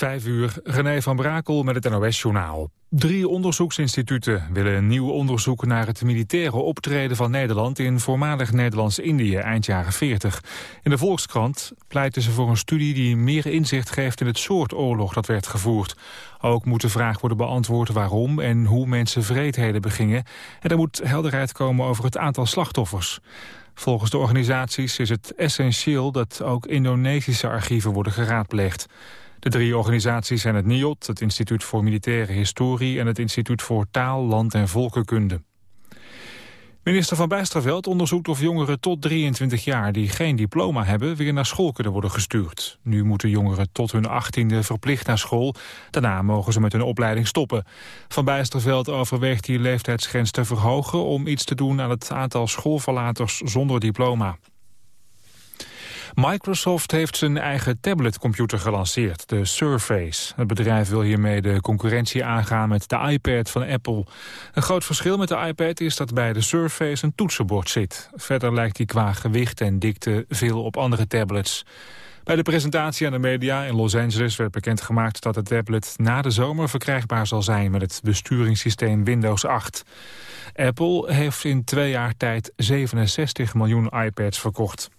Vijf uur, René van Brakel met het NOS-journaal. Drie onderzoeksinstituten willen een nieuw onderzoek naar het militaire optreden van Nederland in voormalig Nederlands-Indië eind jaren 40. In de Volkskrant pleiten ze voor een studie die meer inzicht geeft in het soort oorlog dat werd gevoerd. Ook moet de vraag worden beantwoord waarom en hoe mensen vreedheden begingen. En er moet helderheid komen over het aantal slachtoffers. Volgens de organisaties is het essentieel dat ook Indonesische archieven worden geraadpleegd. De drie organisaties zijn het NIOT, het Instituut voor Militaire Historie... en het Instituut voor Taal, Land en Volkenkunde. Minister Van Bijsterveld onderzoekt of jongeren tot 23 jaar... die geen diploma hebben, weer naar school kunnen worden gestuurd. Nu moeten jongeren tot hun 18e verplicht naar school. Daarna mogen ze met hun opleiding stoppen. Van Bijsterveld overweegt die leeftijdsgrens te verhogen... om iets te doen aan het aantal schoolverlaters zonder diploma. Microsoft heeft zijn eigen tabletcomputer gelanceerd, de Surface. Het bedrijf wil hiermee de concurrentie aangaan met de iPad van Apple. Een groot verschil met de iPad is dat bij de Surface een toetsenbord zit. Verder lijkt die qua gewicht en dikte veel op andere tablets. Bij de presentatie aan de media in Los Angeles werd bekendgemaakt dat de tablet na de zomer verkrijgbaar zal zijn met het besturingssysteem Windows 8. Apple heeft in twee jaar tijd 67 miljoen iPads verkocht.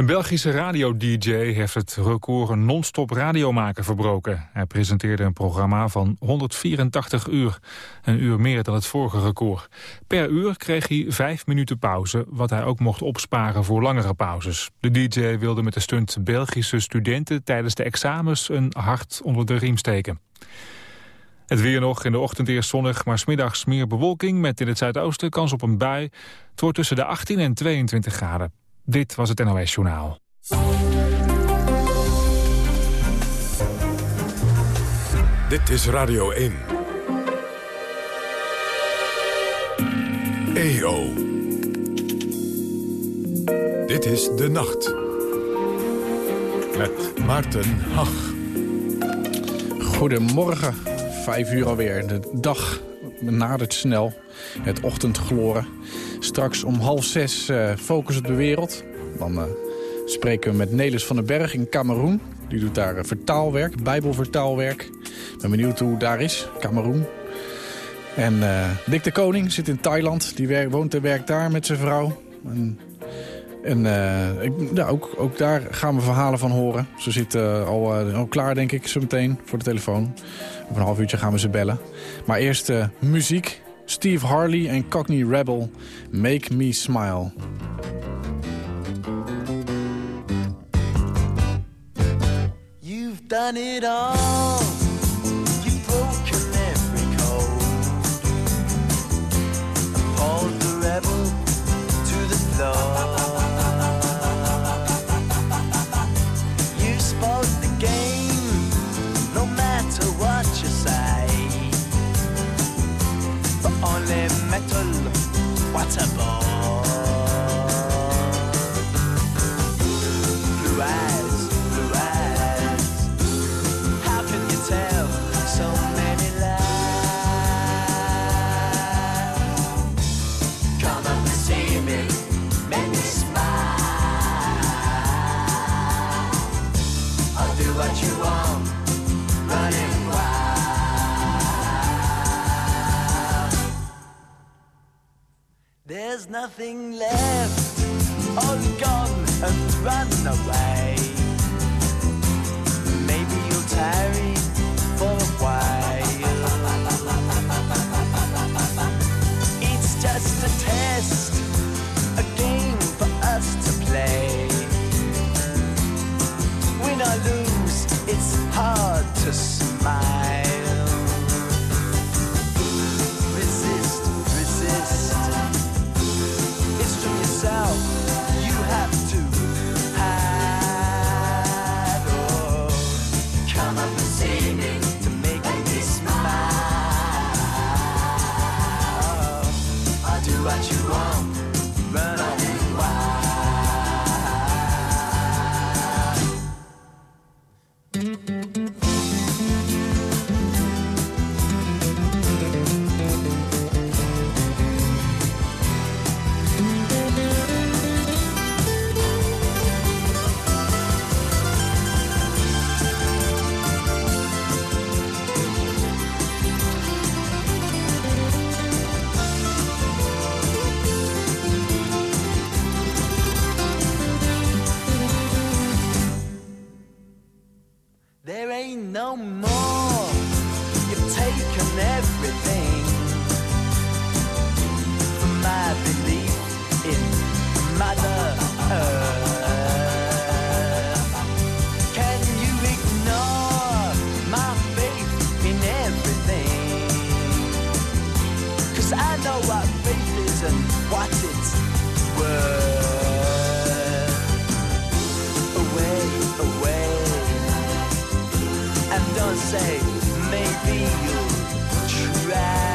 Een Belgische radio-dj heeft het record non-stop radiomaken verbroken. Hij presenteerde een programma van 184 uur. Een uur meer dan het vorige record. Per uur kreeg hij vijf minuten pauze, wat hij ook mocht opsparen voor langere pauzes. De dj wilde met de stunt Belgische studenten tijdens de examens een hart onder de riem steken. Het weer nog, in de ochtend eerst zonnig, maar smiddags meer bewolking... met in het zuidoosten kans op een bui. Het wordt tussen de 18 en 22 graden. Dit was het NOS Journaal. Dit is Radio 1. EO. Dit is De Nacht. Met Maarten Hach. Goedemorgen, vijf uur alweer. De dag nadert snel. Het ochtendgloren. Straks om half zes uh, Focus op de Wereld. Dan uh, spreken we met Nelis van den Berg in Cameroen. Die doet daar uh, vertaalwerk, bijbelvertaalwerk. Ben benieuwd hoe het daar is, Cameroen. En Dick de Koning zit in Thailand. Die woont en werkt daar met zijn vrouw. En, ik, ja, ook, ook daar gaan we verhalen van horen. Ze zit al, al klaar, denk ik, zo meteen voor de telefoon. Op een half uurtje gaan we ze bellen. Maar eerst muziek. Steve Harley en Cockney Rebel, Make Me Smile. You've done it all. What you want, running wild. There's nothing left, all gone and run away. Maybe you'll tarry know what faith is and what it's worth. Away, away. And don't say, maybe you'll try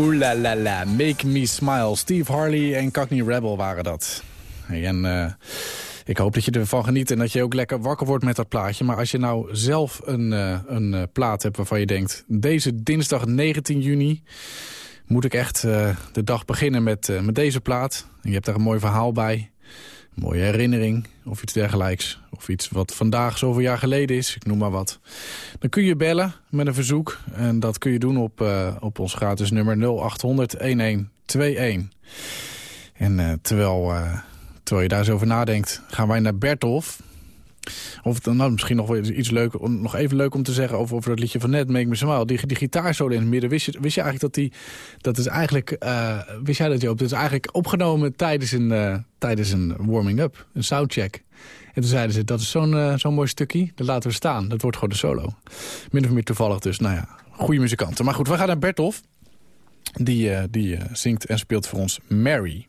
Oeh la la la, Make Me Smile. Steve Harley en Cockney Rebel waren dat. En eh, ik hoop dat je ervan geniet en dat je ook lekker wakker wordt met dat plaatje. Maar als je nou zelf een, eh, een eh, plaat hebt waarvan je denkt... deze dinsdag 19 juni moet ik echt de dag beginnen met, met deze plaat. En je hebt daar een mooi verhaal bij. Mooie herinnering of iets dergelijks. Of iets wat vandaag zoveel jaar geleden is, ik noem maar wat. Dan kun je bellen met een verzoek. En dat kun je doen op, eh, op ons gratis nummer 0800-1121. En eh, terwijl, eh, terwijl je daar zo over nadenkt, gaan wij naar Bertolf. Of dan nou, misschien nog wel iets leuk, nog even leuk om te zeggen over, over dat liedje van net, Make Me Smile. Die, gitaarsolo in het midden, wist je, eigenlijk dat die, dat is eigenlijk, eh, wist jij dat Joop, dat is eigenlijk opgenomen tijdens een, eh, tijdens een warming-up, een soundcheck. En toen zeiden ze, dat is zo'n eh, zo'n mooi stukje, dat laten we staan. Dat wordt gewoon de solo. Min of meer toevallig dus, nou ja, goede muzikanten. Maar goed, we gaan naar Bertolf. Die, die zingt en speelt voor ons Mary.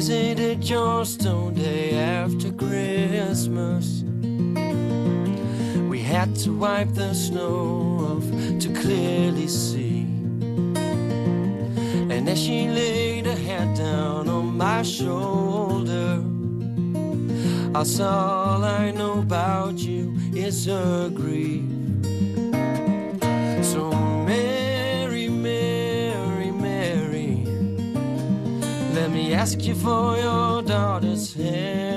visited your stone day after Christmas. We had to wipe the snow off to clearly see. And as she laid her head down on my shoulder, I saw all I know about you is her grief. Ask you for your daughter's hand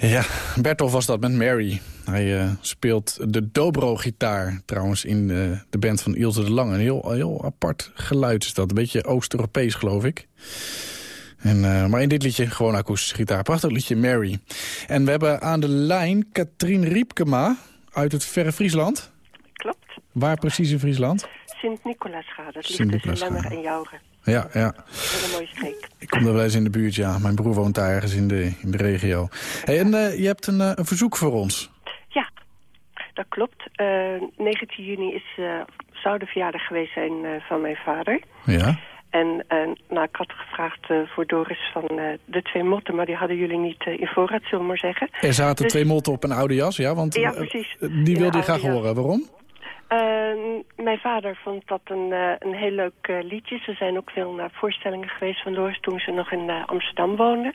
Ja, Bertolf was dat met Mary. Hij eh, speelt de dobro-gitaar trouwens in eh, de band van Ilse de Lange. Een heel, heel apart geluid is dat. Een beetje Oost-Europees, geloof ik. En, eh, maar in dit liedje gewoon akoestische gitaar. Prachtig liedje, Mary. En we hebben aan de lijn Katrien Riepkema uit het verre Friesland. Klopt. Waar precies in Friesland? Sint-Nicolaasgade. Het ligt tussen. Lemmer en Jouren. Ja, ja. Hele mooie streek. Ik kom er wel eens in de buurt, ja. Mijn broer woont daar ergens in de, in de regio. Hey, en eh, je hebt een, eh, een verzoek voor ons. Ja, dat klopt. Eh 19 juni is, eh, zou de verjaardag geweest zijn eh, van mijn vader. Ja? En eh, nou, ik had gevraagd eh, voor Doris van eh, de twee motten, maar die hadden jullie niet eh, in voorraad, zullen we maar zeggen. Er zaten Dus- twee motten op een oude jas, ja? Want Ja, eh, precies. eh, die wilde je graag jas. horen. Waarom? Eh, mijn vader vond dat een, eh, een heel leuk eh, liedje. Ze zijn ook veel naar voorstellingen geweest van Doris toen ze nog in eh, Amsterdam woonde.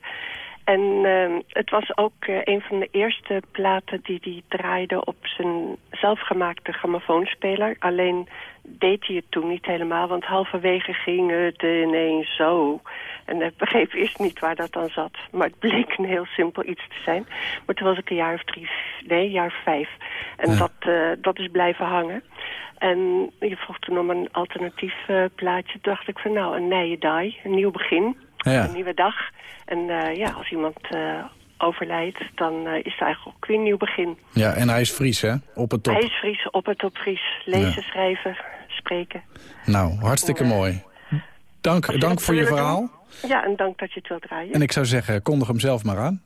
En eh, het was ook een van de eerste platen die hij draaide op zijn zelfgemaakte grammofoonspeler. Alleen deed hij het toen niet helemaal, want halverwege ging het ineens zo. En ik begreep eerst niet waar dat dan zat. Maar het bleek een heel simpel iets te zijn. Maar toen was ik een jaar of drie, nee, een jaar of vijf. En Ja. dat, eh, dat is blijven hangen. En je vroeg toen om een alternatief eh, plaatje. Toen dacht ik van nou, een nije daai, een nieuw begin, Ja. een nieuwe dag. En eh, ja, als iemand overlijdt, dan is het eigenlijk ook weer een nieuw begin. ja, en hij is Fries, hè? Op het top. Hij is Fries, op het op Fries. Lezen, Ja. schrijven, spreken. Nou, hartstikke Ja. mooi. Dank, je dank voor je verhaal. doen. Ja, en dank dat je het wilt draaien. En ik zou zeggen, kondig hem zelf maar aan.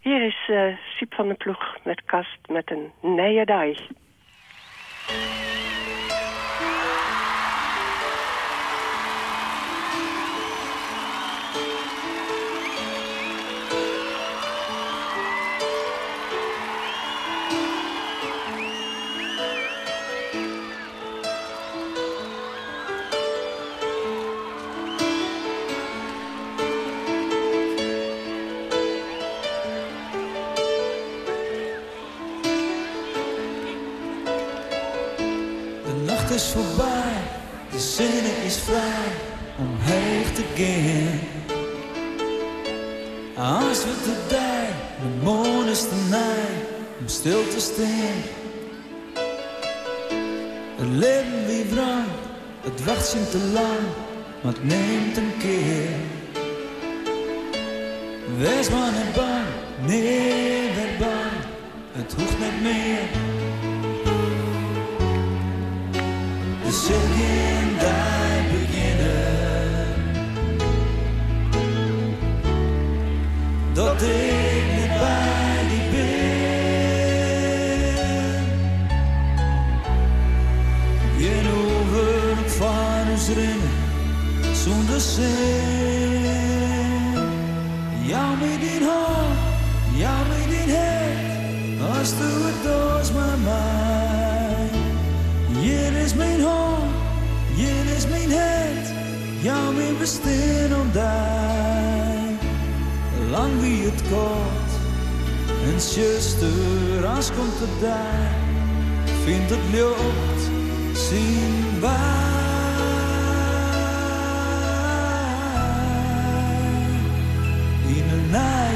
Hier is eh Siep van de Ploeg met kast met een nije wij.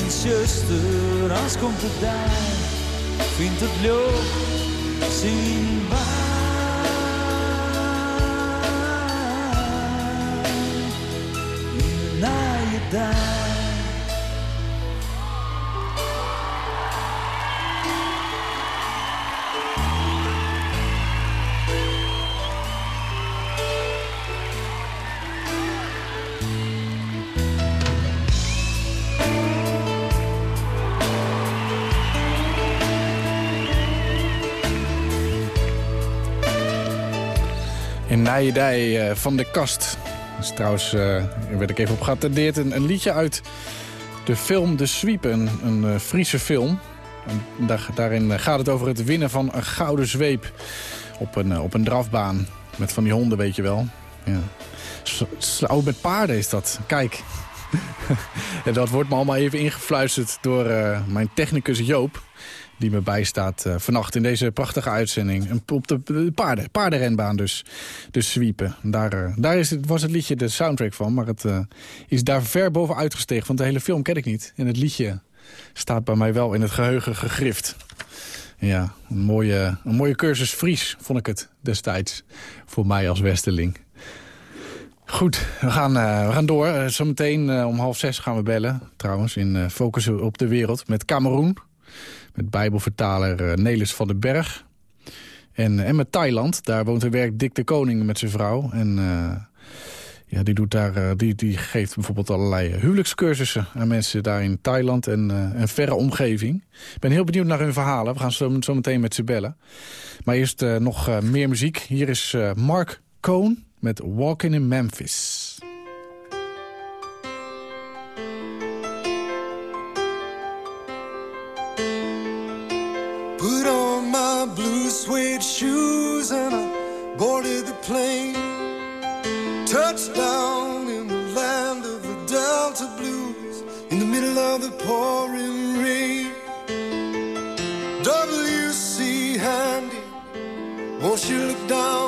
En zuster, als komt het daar. vindt het leuk, zien Eh, van de Kast. Dat is trouwens, eh, daar werd ik even op geattendeerd, een, een liedje uit de film De Sweep. Een, een eh, Friese film. En daar, daarin gaat het over het winnen van een gouden zweep op een, op een drafbaan. Met van die honden, weet je wel. Ja. Oh, met paarden is dat. Kijk. dat wordt me allemaal even ingefluisterd door mijn technicus Joop die me bijstaat eh vannacht in deze prachtige uitzending. Een- Op de, de paarden, paardenrenbaan dus. Dus zwiepen. Daar, eh, daar is het, was het liedje de soundtrack van. Maar het eh, is daar ver boven uitgestegen. Want de hele film ken ik niet. En het liedje staat bij mij wel in het geheugen gegrift. Ja, een mooie, een mooie cursus Fries vond ik het destijds. Voor mij als Westerling. Goed, we gaan, we gaan door. Zometeen eh, om half zes gaan we bellen. Trouwens, in eh, Focus op de Wereld. Met Cameroen. Met bijbelvertaler eh, Nelis van den Berg. En, en met Thailand. Daar woont en werkt Dick de Koning met zijn vrouw. En eh, ja, die, doet daar, eh, die, die geeft bijvoorbeeld allerlei huwelijkscursussen... aan mensen daar in Thailand en, eh, en verre omgeving. Ik ben heel benieuwd naar hun verhalen. We gaan zo, zo meteen met ze bellen. Maar eerst nog meer muziek. Hier is Mark Cohn met Walking in Memphis. The plane. Touchdown in the land of the Delta Blues in the middle of the pouring rain. W.C. Handy, won't you look down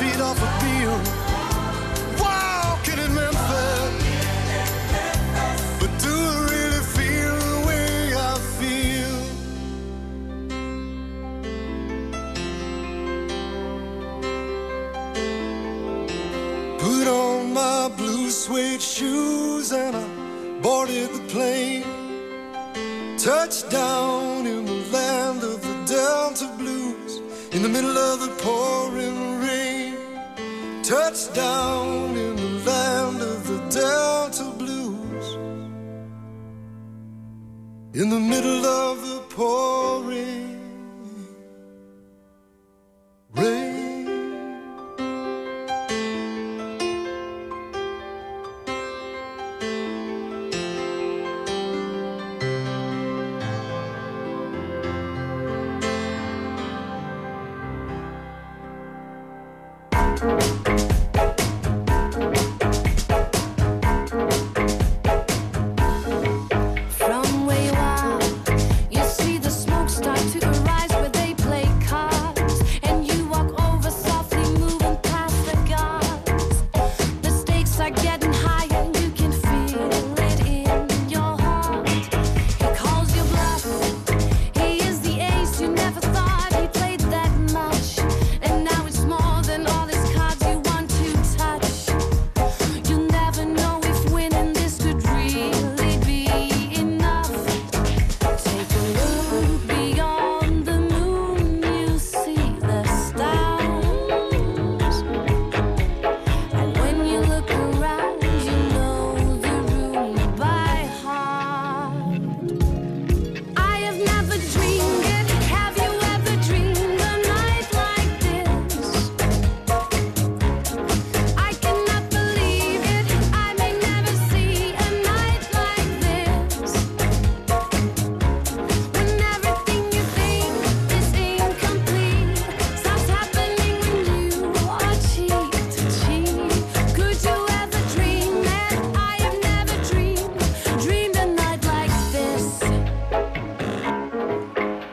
feet off a deal. Walking in Memphis. But do I really feel the way I feel? Put on my blue suede shoes and I boarded the plane. Touchdown in the land of the Delta Blues, in the middle of the pouring down in the land of the Delta Blues. In the middle of the poor.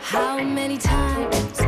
How many times?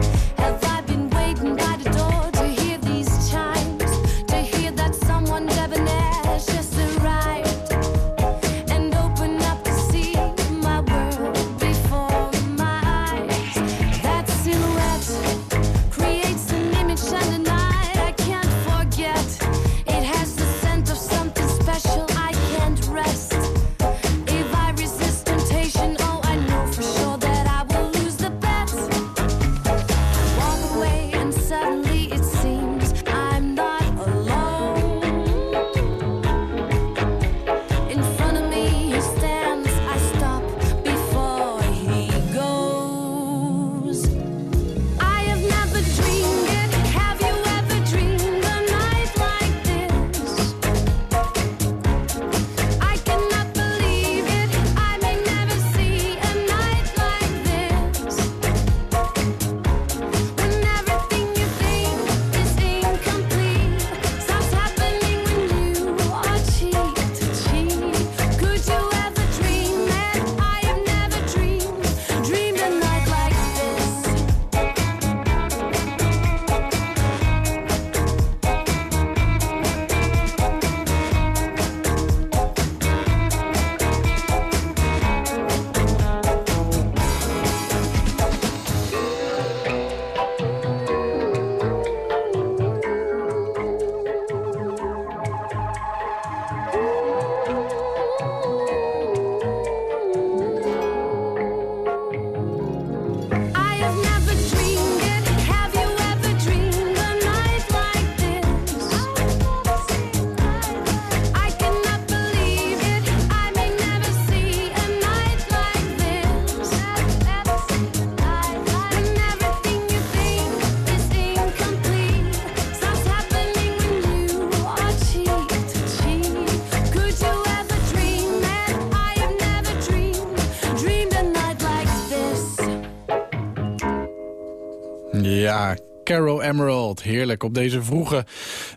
Emerald. Heerlijk op deze vroege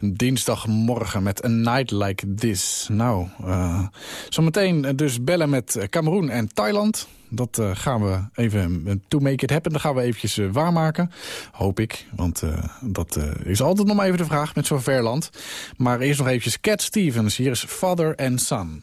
dinsdagmorgen met een night like this. Nou, uh, zometeen dus bellen met Cameroen en Thailand. Dat eh, gaan we even, eh, to make it happen, dat gaan we eventjes waarmaken. Hoop ik, want dat is altijd nog maar even de vraag met zo'n verland. Maar eerst nog eventjes Cat Stevens. Hier is Father and Son.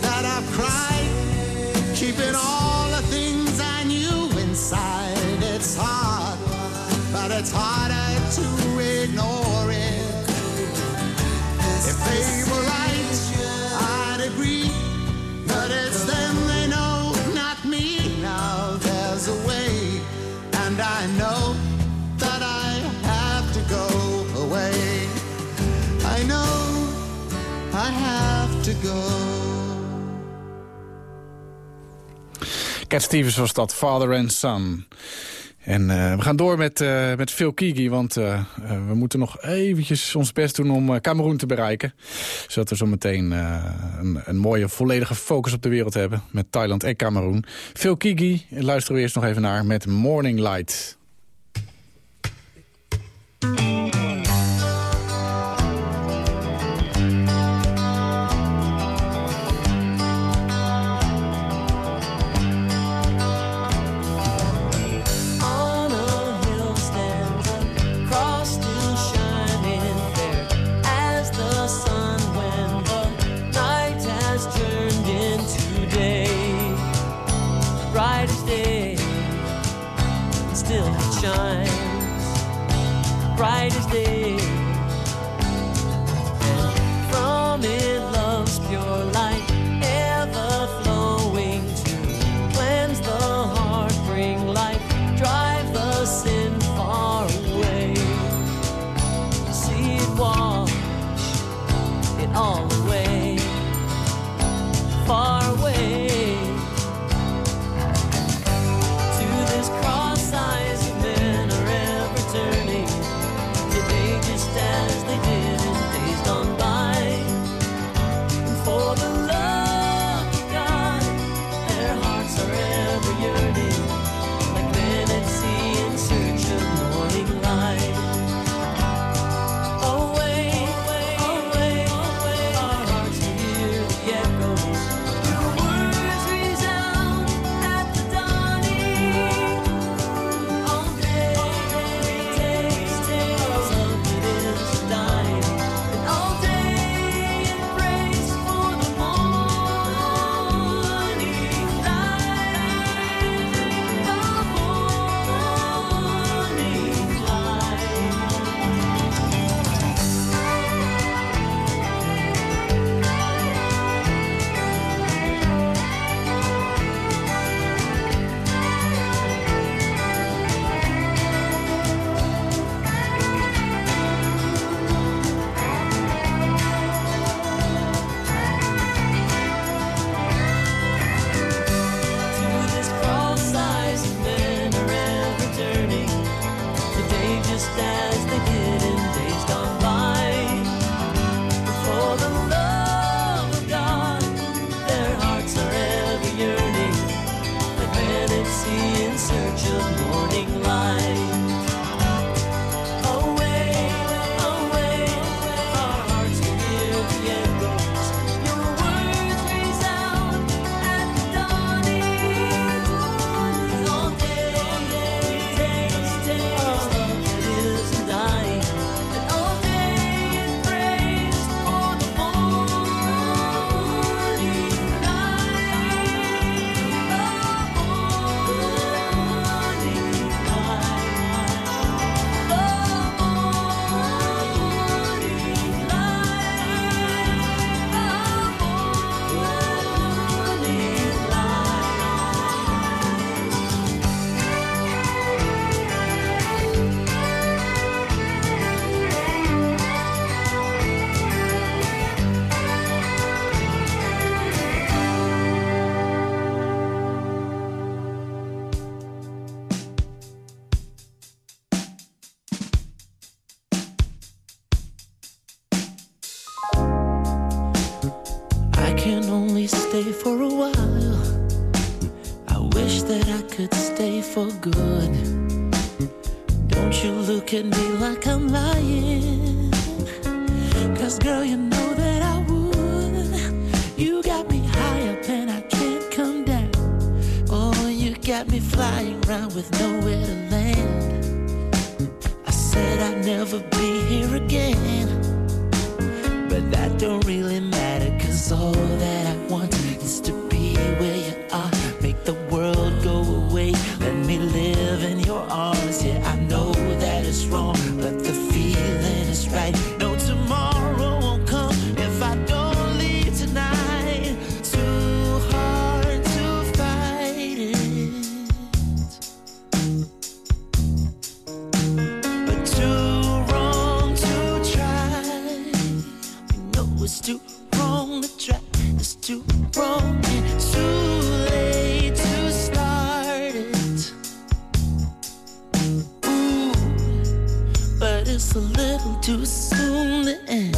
That I've cried, keeping all the things I knew inside. It's hard, but it's harder to ignore it. If they were Cat Stevens was dat, Father and Son. En uh, we gaan door met, uh, met Phil Kigi, want uh, we moeten nog eventjes ons best doen om Cameroen te bereiken. Zodat we zo meteen een, een, mooie volledige focus op de wereld hebben met Thailand en Cameroen. Phil Kigi, luisteren we eerst nog even naar met Morning Light. A little too soon to end.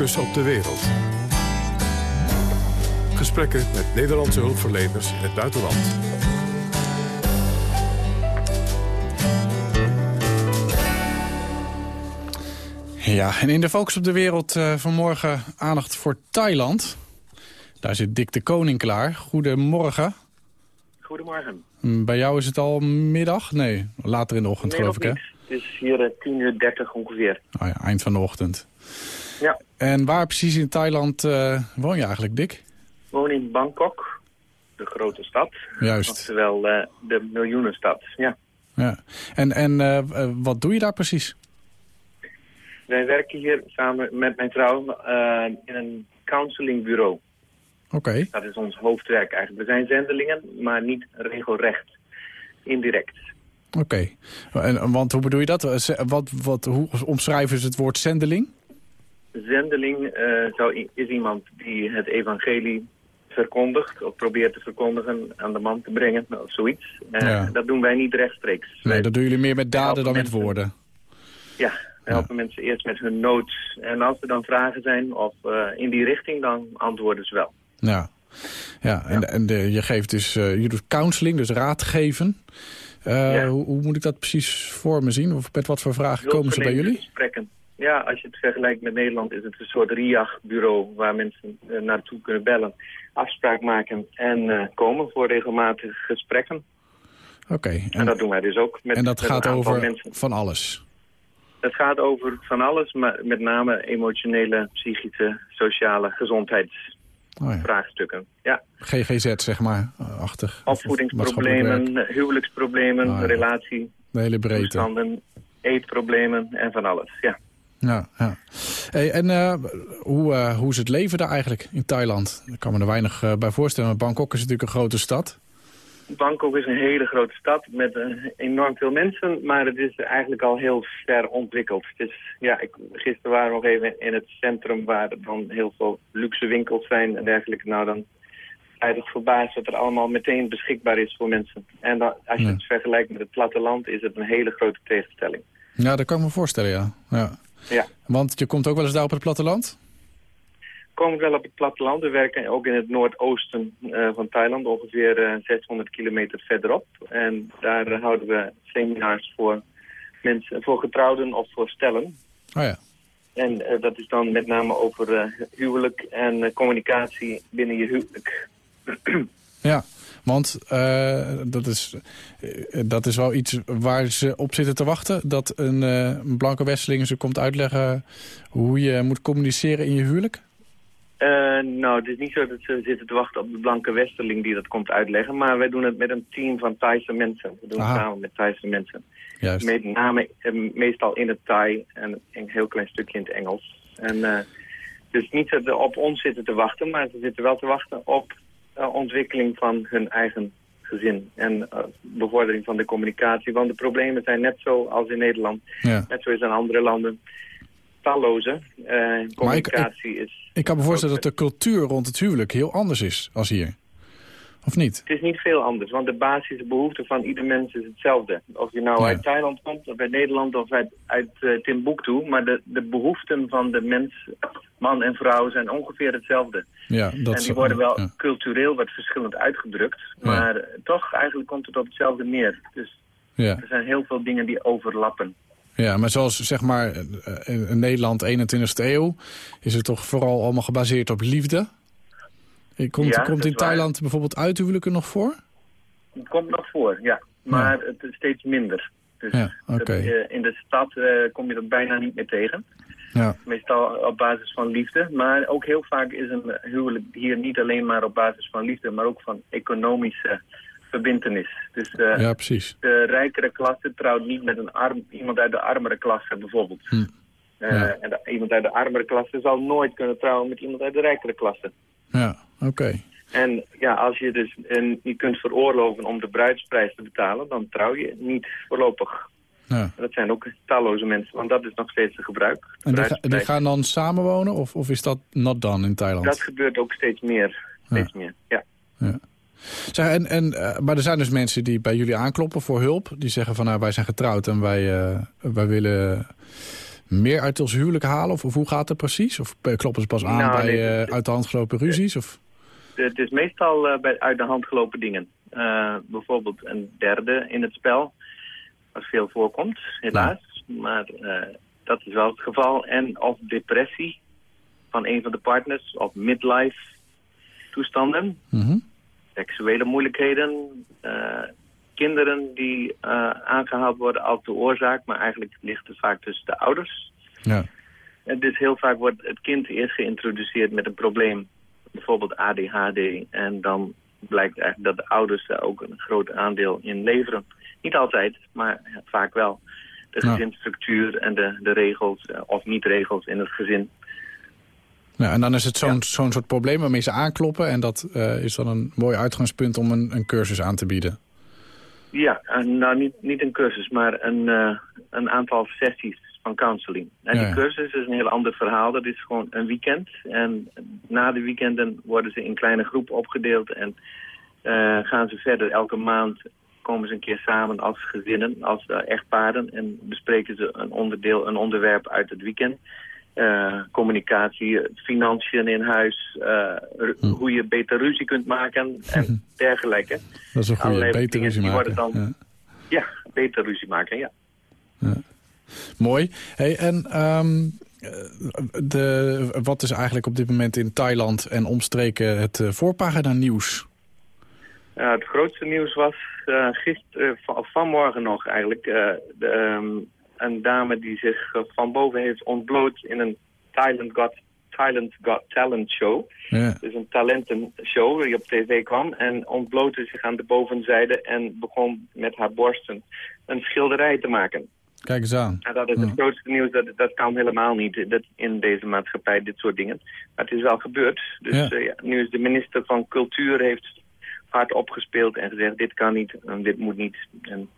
Focus op de wereld. Gesprekken met Nederlandse hulpverleners in het buitenland. Ja, en in de Focus op de Wereld eh, vanmorgen aandacht voor Thailand. Daar zit Dick de Koning klaar. Goedemorgen. Goedemorgen. Mm, Bij jou is het al middag? Nee, later in de ochtend Nee, geloof ik, hè? Het is hier eh, 10 uur 30 ongeveer. Oh ja, eind van de ochtend. Ja. En waar precies in Thailand eh, woon je eigenlijk, Dick? Ik woon in Bangkok, de grote stad. Juist. Oftewel eh, de miljoenenstad. Ja. Ja. En, en eh, wat doe je daar precies? Wij werken hier samen met mijn vrouw in een counselingbureau. Oké. Dat is ons hoofdwerk eigenlijk. We zijn zendelingen, maar niet regelrecht. Indirect. Oké. En, want hoe bedoel je dat? Wat, wat, hoe omschrijven ze het woord zendeling? Zendeling eh, zou, is iemand die het evangelie verkondigt of probeert te verkondigen, aan de man te brengen of zoiets. Eh, Ja. Dat doen wij niet rechtstreeks. Nee, dat doen jullie meer met daden dan met woorden. Ja, we helpen mensen eerst met hun nood. En als er dan vragen zijn of eh, in die richting, dan antwoorden ze wel. Ja, ja en, en de, je geeft dus, je doet counseling, dus raad geven. Hoe, hoe moet ik dat precies voor me zien? Of met wat voor vragen komen ze bij jullie? Gesprekken. Ja, als je het vergelijkt met Nederland is het een soort RIAG-bureau waar mensen eh, naartoe kunnen bellen, afspraak maken en eh, komen voor regelmatige gesprekken. Oké, En, en, dat doen wij dus ook met, en dat met gaat over mensen. van alles? Het gaat over van alles, maar met name emotionele, psychische, sociale gezondheidsvraagstukken. Oh ja. Ja, GGZ, zeg maar, eh, achtig. Werk. huwelijksproblemen, ja. relatie, De hele breedte. eetproblemen en van alles. Ja. Ja, ja. Hey, en eh, hoe, eh, hoe is het leven daar eigenlijk in Thailand? Ik kan me er weinig eh, bij voorstellen. Bangkok is natuurlijk een grote stad. Bangkok is een hele grote stad met enorm veel mensen, maar het is eigenlijk al heel ver ontwikkeld. Het is, ja, ik, gisteren waren we nog even in het centrum waar er dan heel veel luxe winkels zijn en dergelijke. Nou, dan het verbaasd dat er allemaal meteen beschikbaar is voor mensen. En als je Ja. het vergelijkt met het platteland is het een hele grote tegenstelling. Ja, dat kan ik me voorstellen, ja. ja. Ja. Want je komt ook wel eens daar op het platteland? komen wel op het platteland. We werken ook in het noordoosten eh, van Thailand, ongeveer eh, 600 kilometer verderop. En daar eh, houden we seminars voor mensen, voor getrouwden of voor stellen. Oh ja. En eh, dat is dan met name over eh, huwelijk en eh, communicatie binnen je huwelijk. Ja, want eh, dat, is, eh, dat is wel iets waar ze op zitten te wachten. Dat een, eh, een blanke westeling ze komt uitleggen hoe je moet communiceren in je huwelijk. Eh, nou, het is niet zo dat ze zitten te wachten op de blanke westerling die dat komt uitleggen. Maar wij doen het met een team van Thaise mensen. We doen het samen met Thaise mensen. Juist. Met name eh, meestal in het Thai en een heel klein stukje in het Engels. En eh, dus niet dat ze op ons zitten te wachten, maar ze zitten wel te wachten op eh, ontwikkeling van hun eigen gezin. En eh, bevordering van de communicatie. Want de problemen zijn net zo als in Nederland. Ja. Net zoals in andere landen. Talloze. Eh, communicatie is... Ik kan me voorstellen dat de cultuur rond het huwelijk heel anders is als hier. Of niet? Het is niet veel anders, want de basisbehoefte van ieder mens is hetzelfde. Of je nou Ja. uit Thailand komt, of uit Nederland, of uit, uit eh, Timbuktu. Maar de, de behoeften van de mens, man en vrouw, zijn ongeveer hetzelfde. Ja, dat en die worden wel ja. cultureel wat verschillend uitgedrukt. Maar eh, toch, eigenlijk komt het op hetzelfde neer. Dus Ja. er zijn heel veel dingen die overlappen. Ja, maar zoals zeg maar eh, in Nederland 21e eeuw... is het toch vooral allemaal gebaseerd op liefde? Komt, Ja, komt in waar. Thailand bijvoorbeeld uithuwelijken nog voor? Het komt nog voor, ja. Maar het is steeds minder. Dus Ja, dat, in de stad eh, kom je dat bijna niet meer tegen. Ja. Meestal op basis van liefde. Maar ook heel vaak is een huwelijk hier niet alleen maar op basis van liefde, maar ook van economische verbintenis. Dus eh, Ja, precies. de rijkere klasse trouwt niet met een arm, iemand uit de armere klasse bijvoorbeeld. Hm. Eh, Ja. En de- iemand uit de armere klasse zal nooit kunnen trouwen met iemand uit de rijkere klasse. Ja, oké. En ja, als je dus eh, niet kunt veroorloven om de bruidsprijs te betalen, dan trouw je niet voorlopig. Ja. En dat zijn ook talloze mensen, want dat is nog steeds een gebruik. En die, ga- die gaan dan samenwonen of, of is dat not done in Thailand? Dat gebeurt ook steeds meer. Steeds meer, ja. Zeg, en, en, eh, maar er zijn dus mensen die bij jullie aankloppen voor hulp. Die zeggen van nou, wij zijn getrouwd en wij, eh, wij willen meer uit ons huwelijk halen. Of, of hoe gaat het precies? Of eh, kloppen ze pas aan Nou, bij nee, uit de hand gelopen ruzies? Of? Het is meestal eh, bij uit de hand gelopen dingen. Eh, bijvoorbeeld een derde in het spel, wat veel voorkomt, helaas. Maar eh, dat is wel het geval. En of depressie van een van de partners, of midlife toestanden, Mhm. seksuele moeilijkheden, kinderen die eh, aangehaald worden als de oorzaak, maar eigenlijk ligt het vaak tussen de ouders. Ja. En dus heel vaak wordt het kind eerst geïntroduceerd met een probleem, bijvoorbeeld ADHD. En dan blijkt eigenlijk dat de ouders daar ook een groot aandeel in leveren. Niet altijd, maar vaak wel. De gezinsstructuur en de, de regels, eh, of niet-regels in het gezin. Ja, en dan is het zo'n zo'n soort probleem waarmee ze aankloppen. En dat eh, is dan een mooi uitgangspunt om een, een cursus aan te bieden. Ja, en nou niet, niet een cursus, maar een, eh, een aantal sessies van counseling. En Ja, die cursus is een heel ander verhaal. Dat is gewoon een weekend. En na de weekenden worden ze in kleine groepen opgedeeld. En eh, gaan ze verder. Elke maand komen ze een keer samen als gezinnen, als eh, echtparen. En bespreken ze een onderdeel, een onderwerp uit het weekend. Eh, communicatie, financiën in huis, Hm. hoe je beter ruzie kunt maken en dergelijke. Dat is een goede, beter ruzie die maken. worden dan- Ja. Ja, beter ruzie maken, ja. Mooi. Hey, en ehm, eh, de, wat is eigenlijk op dit moment in Thailand en omstreken het eh, voorpagina nieuws? Het grootste nieuws was eh gisteren, van, of vanmorgen nog eigenlijk, eh, de, ehm, een dame die zich eh, van boven heeft ontbloot in een Thailand Got, Thailand Got Talent show. Ja. Dus een talentenshow die op tv kwam en ontblootte zich aan de bovenzijde en begon met haar borsten een schilderij te maken. Kijk eens aan. En dat is het grootste nieuws, dat, dat kan helemaal niet dat in deze maatschappij, dit soort dingen. Maar het is wel gebeurd. Dus Ja. eh, ja, nu is de minister van Cultuur heeft hard opgespeeld en gezegd dit kan niet en dit moet niet. En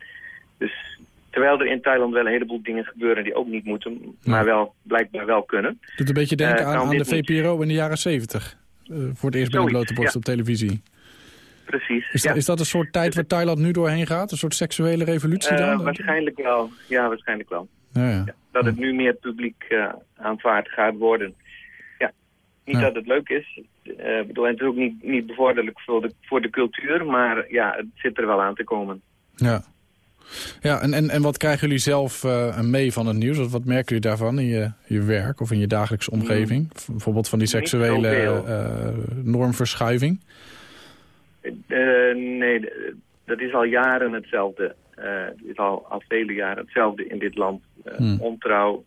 dus terwijl er in Thailand wel een heleboel dingen gebeuren die ook niet moeten, maar wel blijkbaar wel kunnen. Doet een beetje denken Eh, aan, de. VPRO in de jaren zeventig. Eh, voor het eerst bij de blote borst op televisie. Precies. Is, ja. dat, is dat een soort tijd waar Thailand nu doorheen gaat? Een soort seksuele revolutie Eh, dan? waarschijnlijk wel. Ja, waarschijnlijk wel. Ja, ja. Dat het nu meer publiek eh, aanvaard gaat worden. Ja, niet dat het leuk is. Eh, Ik bedoel, het is ook niet, niet bevorderlijk voor de, voor de cultuur, maar ja, het zit er wel aan te komen. Ja. Ja, en, en, en wat krijgen jullie zelf mee van het nieuws? Wat, wat merken jullie daarvan in je, je werk of in je dagelijkse omgeving? V- Bijvoorbeeld van die seksuele normverschuiving? Eh, nee, d- dat is al jaren hetzelfde. Eh, het is al, al vele jaren hetzelfde in dit land. Eh, Hmm. Ontrouw.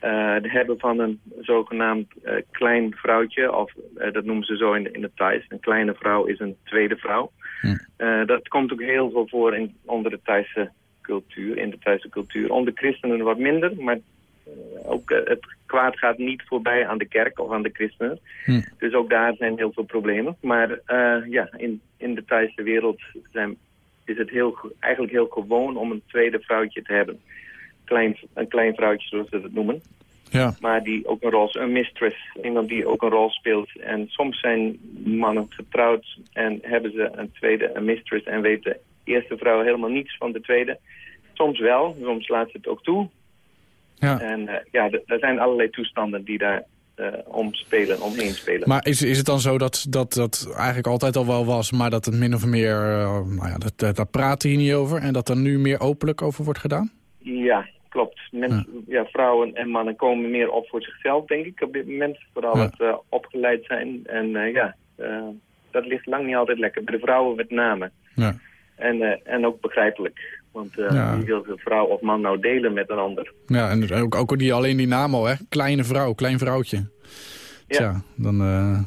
Eh het hebben van een zogenaamd eh, klein vrouwtje, of eh, dat noemen ze zo in, de- in het Thais. Een kleine vrouw is een tweede vrouw. Hmm. Eh, dat komt ook heel veel voor in, onder de Thaise cultuur, in de Thaise cultuur. Onder christenen wat minder, maar eh, ook eh, het kwaad gaat niet voorbij aan de kerk of aan de christenen. Hm. Dus ook daar zijn heel veel problemen. Maar eh, ja, in, in de Thaise wereld zijn, is het heel, ge- eigenlijk heel gewoon om een tweede vrouwtje te hebben. Klein, een klein vrouwtje, zoals ze dat noemen. Ja. Maar die ook een rol, een mistress, iemand die ook een rol speelt. En soms zijn mannen getrouwd en hebben ze een tweede, een mistress... en weet de eerste vrouw helemaal niets van de tweede. Soms wel, soms laat ze het ook toe. Ja. En eh, ja, er zijn allerlei toestanden die daar eh om spelen, omheen spelen. Maar is, is het dan zo dat, dat dat eigenlijk altijd al wel was... maar dat het min of meer... eh, nou ja, dat, dat, daar praten hier niet over... en dat er nu meer openlijk over wordt gedaan? Ja, klopt. Mensen, ja. vrouwen en mannen komen meer op voor zichzelf, denk ik, op dit moment. Vooral Ja. het opgeleid zijn. En ja, dat ligt lang niet altijd lekker. Bij de vrouwen met name. Ja. En, en ook begrijpelijk. Want eh Ja. wie wil de vrouw of man nou delen met een ander? Ja, en ook, ook die, alleen die naam al, hè? Kleine vrouw, klein vrouwtje. Tja, dan eh,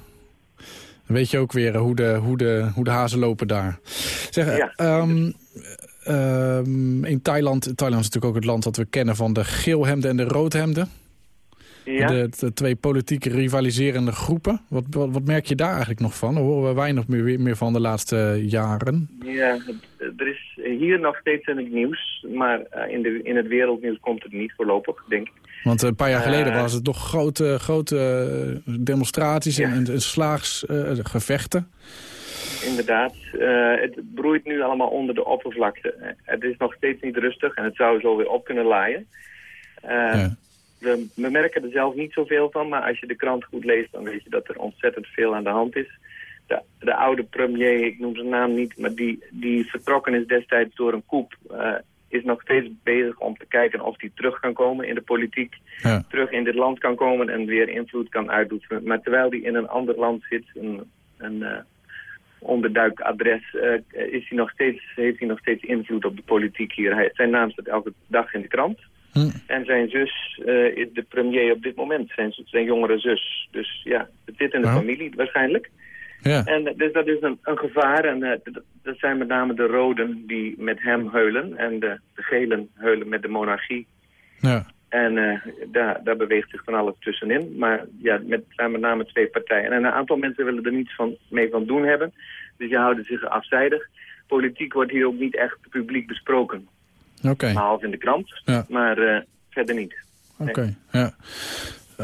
weet je ook weer hoe de, hoe de, hoe de hazen lopen daar. Zeg, Ja. ehm, ehm, in Thailand, Thailand is natuurlijk ook het land dat we kennen van de geelhemden en de roodhemden. Ja. De, de twee politieke rivaliserende groepen. Wat, wat, wat merk je daar eigenlijk nog van? Daar horen we weinig meer, meer van de laatste jaren. Ja, er is hier nog steeds in het nieuws. Maar eh, in, de, in het wereldnieuws komt het niet voorlopig, denk ik. Want een paar jaar geleden Eh. was het toch grote, grote eh, demonstraties en, en, en slaagsgevechten. Inderdaad. Eh, het broeit nu allemaal onder de oppervlakte. Eh, het is nog steeds niet rustig en het zou zo weer op kunnen laaien. Eh, we, we merken er zelf niet zoveel van, maar als je de krant goed leest... dan weet je dat er ontzettend veel aan de hand is. De, de oude premier, ik noem zijn naam niet... maar die, die vertrokken is destijds door een coup... eh, is nog steeds bezig om te kijken of hij terug kan komen in de politiek. Ja. Terug in dit land kan komen en weer invloed kan uitoefenen. Maar terwijl hij in een ander land zit... een, een eh, onderduikadres, eh, is hij nog steeds, heeft hij nog steeds invloed op de politiek hier. Hij, zijn naam staat elke dag in de krant. Hm. En zijn zus eh, is de premier op dit moment, zijn, zijn jongere zus. Dus ja, het zit in de Nou. familie waarschijnlijk. Ja. En eh, dus dat is een, een gevaar. En eh, dat, zijn met name de roden die met hem heulen. En de, de gelen heulen met de monarchie. Ja. En daar, daar beweegt zich van alles tussenin. Maar ja, met, zijn met name twee partijen. En een aantal mensen willen er niets van, mee van doen hebben. Dus die houden zich afzijdig. Politiek wordt hier ook niet echt publiek besproken. Oké. Behalve in de krant. Ja. Maar eh, verder niet. Oké, ja.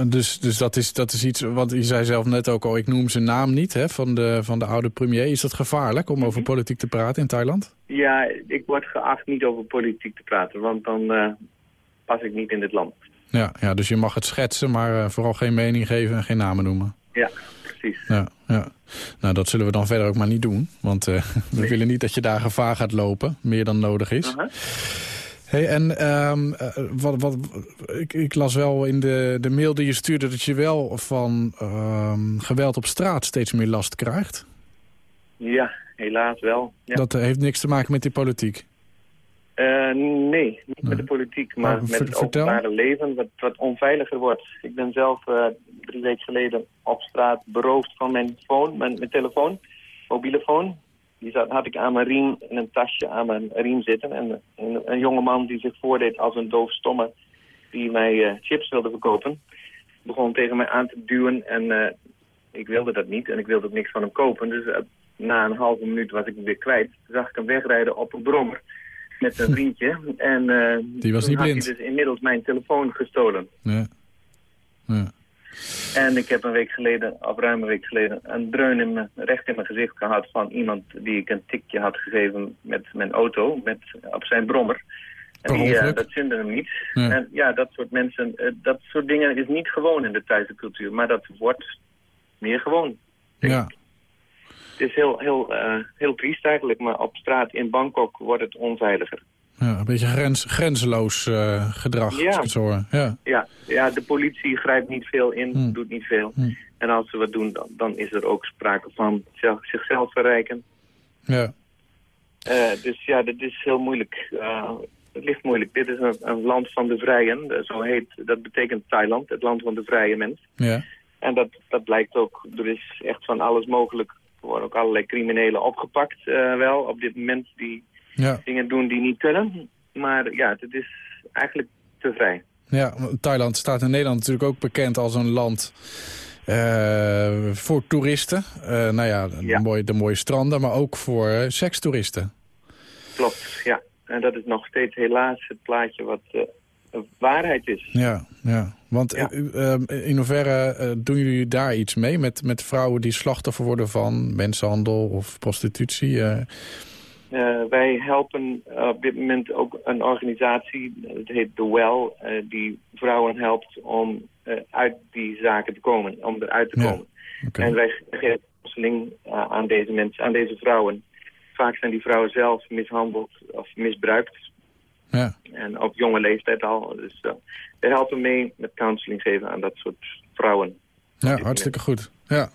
Dus, dus dat, is, dat is iets, want je zei zelf net ook al, ik noem zijn naam niet, hè, van de, van de oude premier. Is dat gevaarlijk om over politiek te praten in Thailand? Ja, ik word geacht niet over politiek te praten. Want dan eh, pas ik niet in dit land. Ja, ja dus je mag het schetsen, maar eh, vooral geen mening geven en geen namen noemen. Ja, precies. Ja, ja. Nou, dat zullen we dan verder ook maar niet doen. Want eh, we willen niet dat je daar gevaar gaat lopen, meer dan nodig is. Aha. Hey, en ehm, eh, wat, wat, ik, ik las wel in de, de mail die je stuurde... dat je wel van ehm, geweld op straat steeds meer last krijgt. Ja, helaas wel. Ja. Dat eh, heeft niks te maken met die politiek. Eh, nee, niet met de politiek, maar met het openbare leven wat, wat onveiliger wordt. Ik ben zelf eh, drie weken geleden op straat beroofd van mijn, phone, mijn, mijn telefoon, mobiele phone. Die zat, had ik aan mijn riem, in een tasje aan mijn riem zitten. En een, een jonge man die zich voordeed als een doofstomme, die mij eh, chips wilde verkopen, begon tegen mij aan te duwen. En ik wilde dat niet en ik wilde ook niks van hem kopen. Dus na een halve minuut was ik hem weer kwijt. Zag ik hem wegrijden op een brommer met een vriendje. En eh, Die was niet blind. hij dus inmiddels mijn telefoon gestolen. Ja. Ja. En ik heb een week geleden, of ruim een week geleden, een dreun in mijn, recht in mijn gezicht gehad van iemand die ik een tikje had gegeven met mijn auto, met, op zijn brommer. En die, eh, dat zinde hem niet. Ja. En ja, dat soort mensen, eh, dat soort dingen is niet gewoon in de Thaise cultuur, maar dat wordt meer gewoon. Ja. Het is heel, heel, eh, heel triest eigenlijk, maar op straat in Bangkok wordt het onveiliger. ja, een beetje grens, grenzeloos eh, gedrag, Ja. het. Ja. Ja, ja, de politie grijpt niet veel in, Hmm. doet niet veel. Hmm. En als ze wat doen, dan, dan is er ook sprake van zelf- zichzelf verrijken. Ja. Eh, dus ja, dat is heel moeilijk. Het ligt moeilijk. Dit is een, een land van de vrijen. Zo heet, dat betekent Thailand, het land van de vrije mens. Ja. En dat, dat blijkt ook, er is echt van alles mogelijk. Er worden ook allerlei criminelen opgepakt eh, wel op dit moment die Ja. dingen doen die niet kunnen. Maar ja, het is eigenlijk te vrij. Ja, Thailand staat in Nederland natuurlijk ook bekend als een land eh, voor toeristen. Eh, nou ja, De, mooie, de mooie stranden, maar ook voor sekstoeristen. Klopt, ja. En dat is nog steeds helaas het plaatje wat waarheid is. Ja, Ja, want eh, eh, in hoeverre eh, doen jullie daar iets mee... Met, met vrouwen die slachtoffer worden van mensenhandel of prostitutie? eh? Eh, wij helpen op dit moment ook een organisatie, het heet The Well, eh, die vrouwen helpt om eh, uit die zaken te komen, om eruit te Ja, komen. En wij geven counseling eh, aan deze mensen, aan deze vrouwen. Vaak zijn die vrouwen zelf mishandeld of misbruikt. Ja. En op jonge leeftijd al. Dus uh, we helpen mee met counseling geven aan dat soort vrouwen. Ja, hartstikke goed. Ja.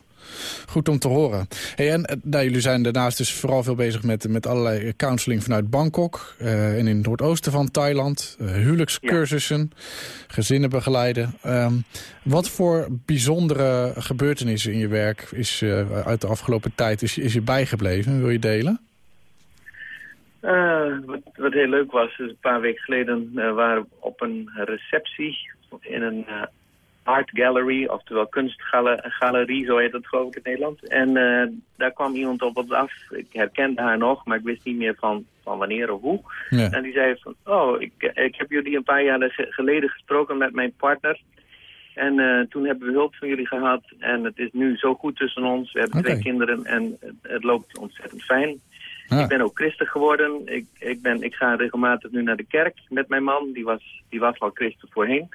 Goed om te horen. Hey, en eh, nou, jullie zijn daarnaast dus vooral veel bezig met, met allerlei counseling vanuit Bangkok... eh, en in het noordoosten van Thailand, eh, huwelijkscursussen, gezinnen begeleiden. Ehm, wat voor bijzondere gebeurtenissen in je werk is eh, uit de afgelopen tijd is, is je bijgebleven? Wil je delen? Uh, wat, wat heel leuk was, is een paar weken geleden uh, waren we op een receptie in een uh, art gallery, oftewel kunstgalerie, zo heet dat geloof ik in Nederland. En daar kwam iemand op ons af. Ik herkende haar nog, maar ik wist niet meer van, van wanneer of hoe. Ja. En die zei van, oh, ik, ik heb jullie een paar jaar geleden gesproken met mijn partner. En uh, toen hebben we hulp van jullie gehad. En het is nu zo goed tussen ons. We hebben twee kinderen en het, het loopt ontzettend fijn. Ja. Ik ben ook christen geworden. Ik, ik, ben, ik ga regelmatig nu naar de kerk met mijn man. Die was, die was al christen voorheen.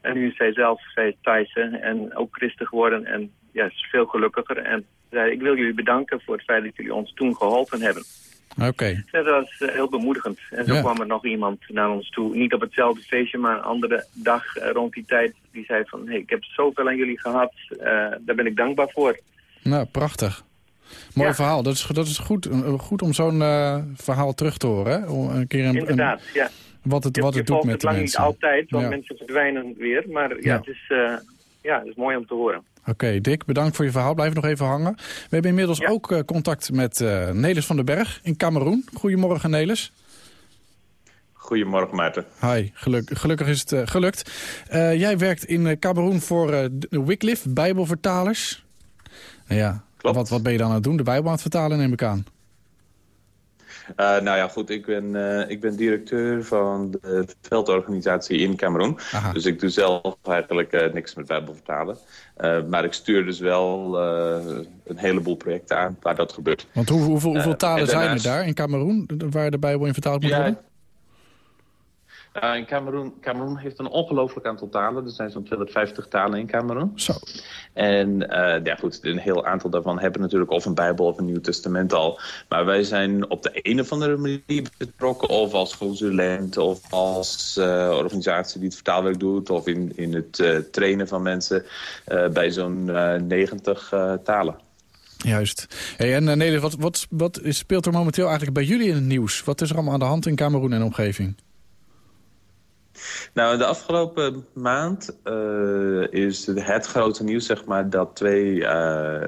En nu is zij zelf, zij is Thaise en ook christen geworden. En ja, is veel gelukkiger. En zei, ik wil jullie bedanken voor het feit dat jullie ons toen geholpen hebben. Oké. Dat was uh, heel bemoedigend. En zo Ja. kwam er nog iemand naar ons toe. Niet op hetzelfde feestje, maar een andere dag uh, rond die tijd. Die zei van, hey, ik heb zoveel aan jullie gehad. Uh, daar ben ik dankbaar voor. Nou, prachtig. Mooi Ja. verhaal. Dat is, dat is goed, eh, goed om zo'n eh, verhaal terug te horen. Hè? Om een keer een, Inderdaad, een- ja. wat het, Je, wat het doet met het de lang mensen. niet altijd, want Ja. mensen verdwijnen weer. Maar ja, Ja. Het, is, uh, ja het is mooi om te horen. Oké, Dick, bedankt voor je verhaal. Blijf nog even hangen. We hebben inmiddels Ja. ook eh, contact met eh, Nelis van den Berg in Cameroen. Goedemorgen, Nelis. Goedemorgen, Maarten. Hi, geluk, gelukkig is het eh, gelukt. Eh, jij werkt in eh, Cameroen voor eh, de Wycliffe, Bijbelvertalers. Nou ja, Klopt. Wat, wat ben je dan aan het doen? De Bijbel aan het vertalen, neem ik aan. Uh, nou ja, goed, ik ben, uh, ik ben directeur van de veldorganisatie in Cameroen. Aha. Dus ik doe zelf eigenlijk uh, niks met Bijbel vertalen. Maar ik stuur dus wel een heleboel projecten aan waar dat gebeurt. Want hoe, hoeveel, hoeveel talen en zijn er daar in Cameroen waar de Bijbel in vertaald moet Ja, worden? Uh, in Cameroen, Cameroen heeft een ongelooflijk aantal talen. Er zijn zo'n 250 talen in Cameroen. Zo. En uh, ja, goed, een heel aantal daarvan hebben natuurlijk of een Bijbel of een Nieuw Testament al. Maar wij zijn op de een of andere manier betrokken, of als consulent, of als uh, organisatie die het vertaalwerk doet, of in, in het trainen van mensen bij zo'n uh, 90 uh, talen. Juist. Hey, en Nederland, wat, wat, wat speelt er momenteel eigenlijk bij jullie in het nieuws? Wat is er allemaal aan de hand in Cameroen en omgeving? Nou, de afgelopen maand uh, is het grote nieuws, zeg maar, dat twee uh,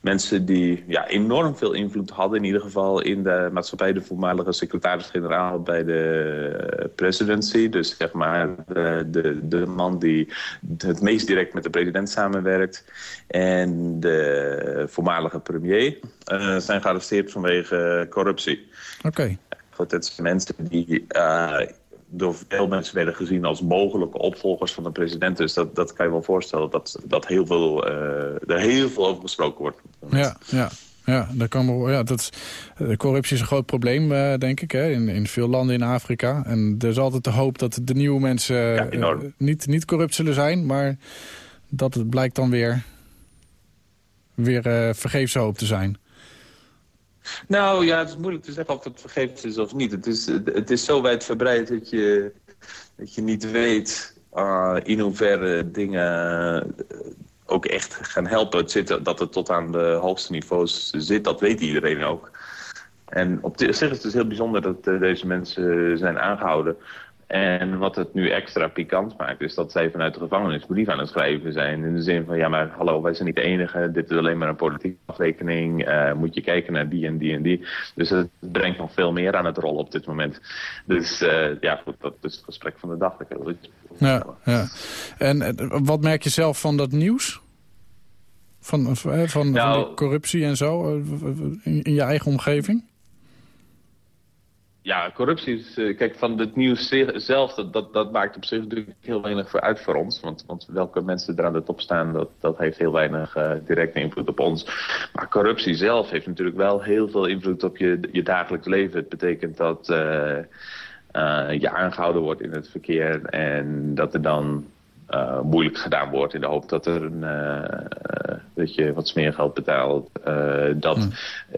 mensen die ja, enorm veel invloed hadden, in ieder geval in de maatschappij, de voormalige secretaris-generaal bij de presidency, dus zeg maar de, de, de man die het meest direct met de president samenwerkt, en de voormalige premier, uh, zijn gearresteerd vanwege corruptie. Oké. Okay. Goed, het zijn mensen die uh, door veel mensen werden gezien als mogelijke opvolgers van de president. Dus dat, dat kan je wel voorstellen dat, dat heel veel, uh, er heel veel over gesproken wordt. Ja, ja. Ja, dat kan, wel- ja dat is, eh, corruptie is een groot probleem, eh, denk ik, hè, in, in veel landen in Afrika. En er is altijd de hoop dat de nieuwe mensen Ja, eh, niet, niet corrupt zullen zijn. Maar dat het blijkt dan weer, weer eh vergeefse hoop te zijn. Nou ja, het is moeilijk te zeggen of het vergeefs is of niet. Het is, het is zo wijdverbreid dat je, dat je niet weet uh, in hoeverre dingen uh, ook echt gaan helpen. Het zit, dat het tot aan de hoogste niveaus zit, dat weet iedereen ook. En op zich is het dus heel bijzonder dat uh, deze mensen zijn aangehouden. En wat het nu extra pikant maakt, is dat zij vanuit de gevangenis brief aan het schrijven zijn. In de zin van, ja maar hallo, wij zijn niet de enige. Dit is alleen maar een politieke afrekening. Uh, moet je kijken naar die en die en die. Dus het brengt nog veel meer aan het rollen op dit moment. Dus uh, ja, goed, dat is het gesprek van de dag. Ja, ja. En eh, wat merk je zelf van dat nieuws? Van, eh, van, van Nou- de corruptie en zo, eh, in, in je eigen omgeving? Ja, corruptie is... eh, kijk, van het nieuws zelf, dat, dat, maakt op zich natuurlijk heel weinig uit voor ons. Want, want welke mensen er aan de top staan, dat, dat heeft heel weinig eh, directe invloed op ons. Maar corruptie zelf heeft natuurlijk wel heel veel invloed op je, je dagelijks leven. Het betekent dat eh, je aangehouden wordt in het verkeer en dat er dan eh, moeilijk gedaan wordt in de hoop dat, er een, eh, dat je wat smeergeld betaalt. Eh, dat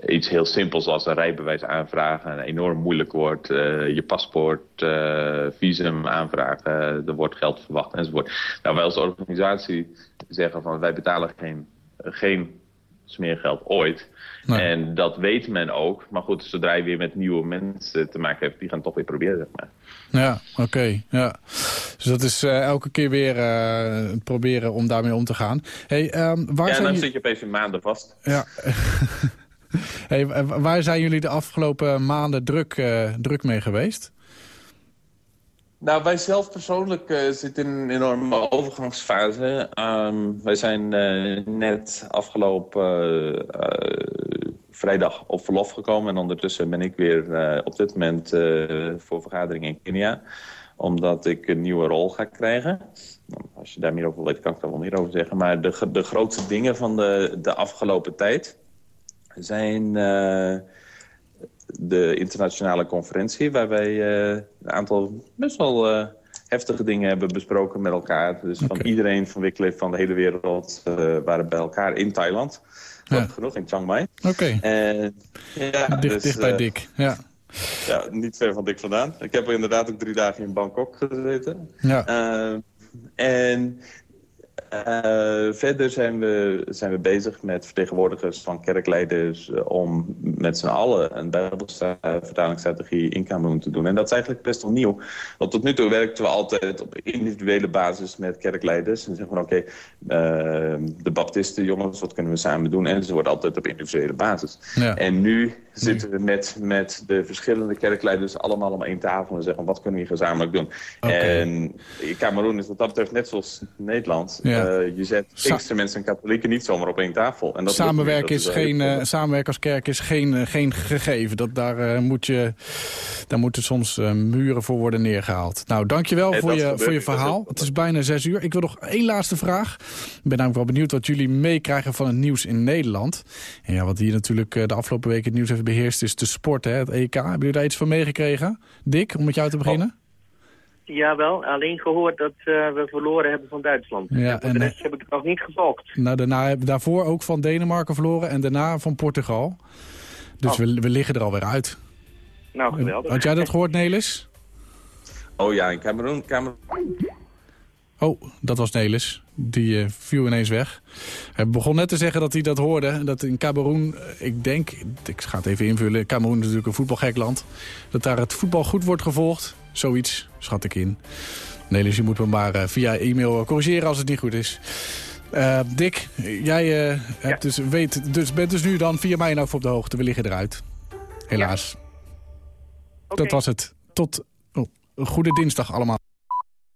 iets heel simpels als een rijbewijs aanvragen enorm moeilijk wordt. Je paspoort, visum aanvragen, er wordt geld verwacht enzovoort. Nou, wij als organisatie zeggen van wij betalen geen, geen smeergeld ooit. En dat weet men ook. Maar goed, zodra je weer met nieuwe mensen te maken hebt, die gaan toch weer proberen. Zeg maar. Ja, oké. ja. Dus dat is eh, elke keer weer eh, proberen om daarmee om te gaan. Hey, ehm, waar ja, en dan jullie- zit je opeens in maanden vast. Ja. hey, wa- waar zijn jullie de afgelopen maanden druk, eh, druk mee geweest? Nou, wij zelf persoonlijk eh, zitten in een enorme overgangsfase. Ehm, wij zijn eh, net afgelopen eh, vrijdag op verlof gekomen. En ondertussen ben ik weer op dit moment voor vergadering in Kenia. Omdat ik een nieuwe rol ga krijgen. Nou, Als je daar meer over weet, kan ik daar wel meer over zeggen. Maar de, de grootste dingen van de, de afgelopen tijd zijn... de internationale conferentie... waar wij eh, een aantal best wel eh, heftige dingen hebben besproken met elkaar. Dus van iedereen van Wycliffe van de hele wereld eh, waren bij elkaar in Thailand. Grappig genoeg, in Chiang Mai. Oké. Ja, dicht, dus, dicht bij Dick, ja. Ja, niet ver van Dick vandaan. Ik heb inderdaad ook drie dagen in Bangkok gezeten. Ja. En eh, verder zijn we, zijn we bezig met vertegenwoordigers van kerkleiders... eh, om met z'n allen een bijbelvertalingsstrategie in Cameroen te doen. En dat is eigenlijk best wel nieuw. Want tot nu toe werkten we altijd op individuele basis met kerkleiders. En zeggen van oké, eh, de baptisten, jongens, wat kunnen we samen doen? En ze worden altijd op individuele basis. Ja. En nu zitten we met, met de verschillende kerkleiders allemaal om één tafel en zeggen wat kunnen we hier gezamenlijk doen. En Cameroen is wat dat betreft net zoals Nederland. Ja. Eh, je zet Sa- Pinkstermensen en katholieken niet zomaar op één tafel. En dat Samenwerken, is geen, samenwerken als kerk is geen, eh, geen gegeven. Dat, daar, moet je, daar moeten soms muren voor worden neergehaald. Nou, dankjewel voor je, voor je verhaal. Het is bijna zes uur. Ik wil nog één laatste vraag. Ik ben namelijk wel benieuwd wat jullie meekrijgen van het nieuws in Nederland. En ja, wat hier natuurlijk de afgelopen weken het nieuws heeft beheerst... is de sport, hè, het EK. Hebben jullie daar iets van meegekregen? Dick, om met jou te beginnen? Jawel, alleen gehoord dat eh, we verloren hebben van Duitsland. Ja, en de rest heb ik het nog niet gevolgd. Nou, daarna, hebben we daarvoor ook van Denemarken verloren en daarna van Portugal. Dus Oh. we, we liggen er alweer uit. Nou, geweldig. Had jij dat gehoord, Nelis? Oh ja, in Cameroen. Cameroen. Oh, dat was Nelis. Die eh, viel ineens weg. Hij begon net te zeggen dat hij dat hoorde. Dat in Cameroen, eh, ik denk, ik ga het even invullen. Cameroen is natuurlijk een voetbalgek land. Dat daar het voetbal goed wordt gevolgd. Zoiets, schat ik in. Nelis, je moet me maar eh, via e-mail corrigeren als het niet goed is. Eh, Dick, jij eh, hebt dus, weet, dus, bent dus nu dan via mij nou voor op de hoogte. We liggen eruit. Helaas. Dat was het. Tot oh, een goede dinsdag allemaal.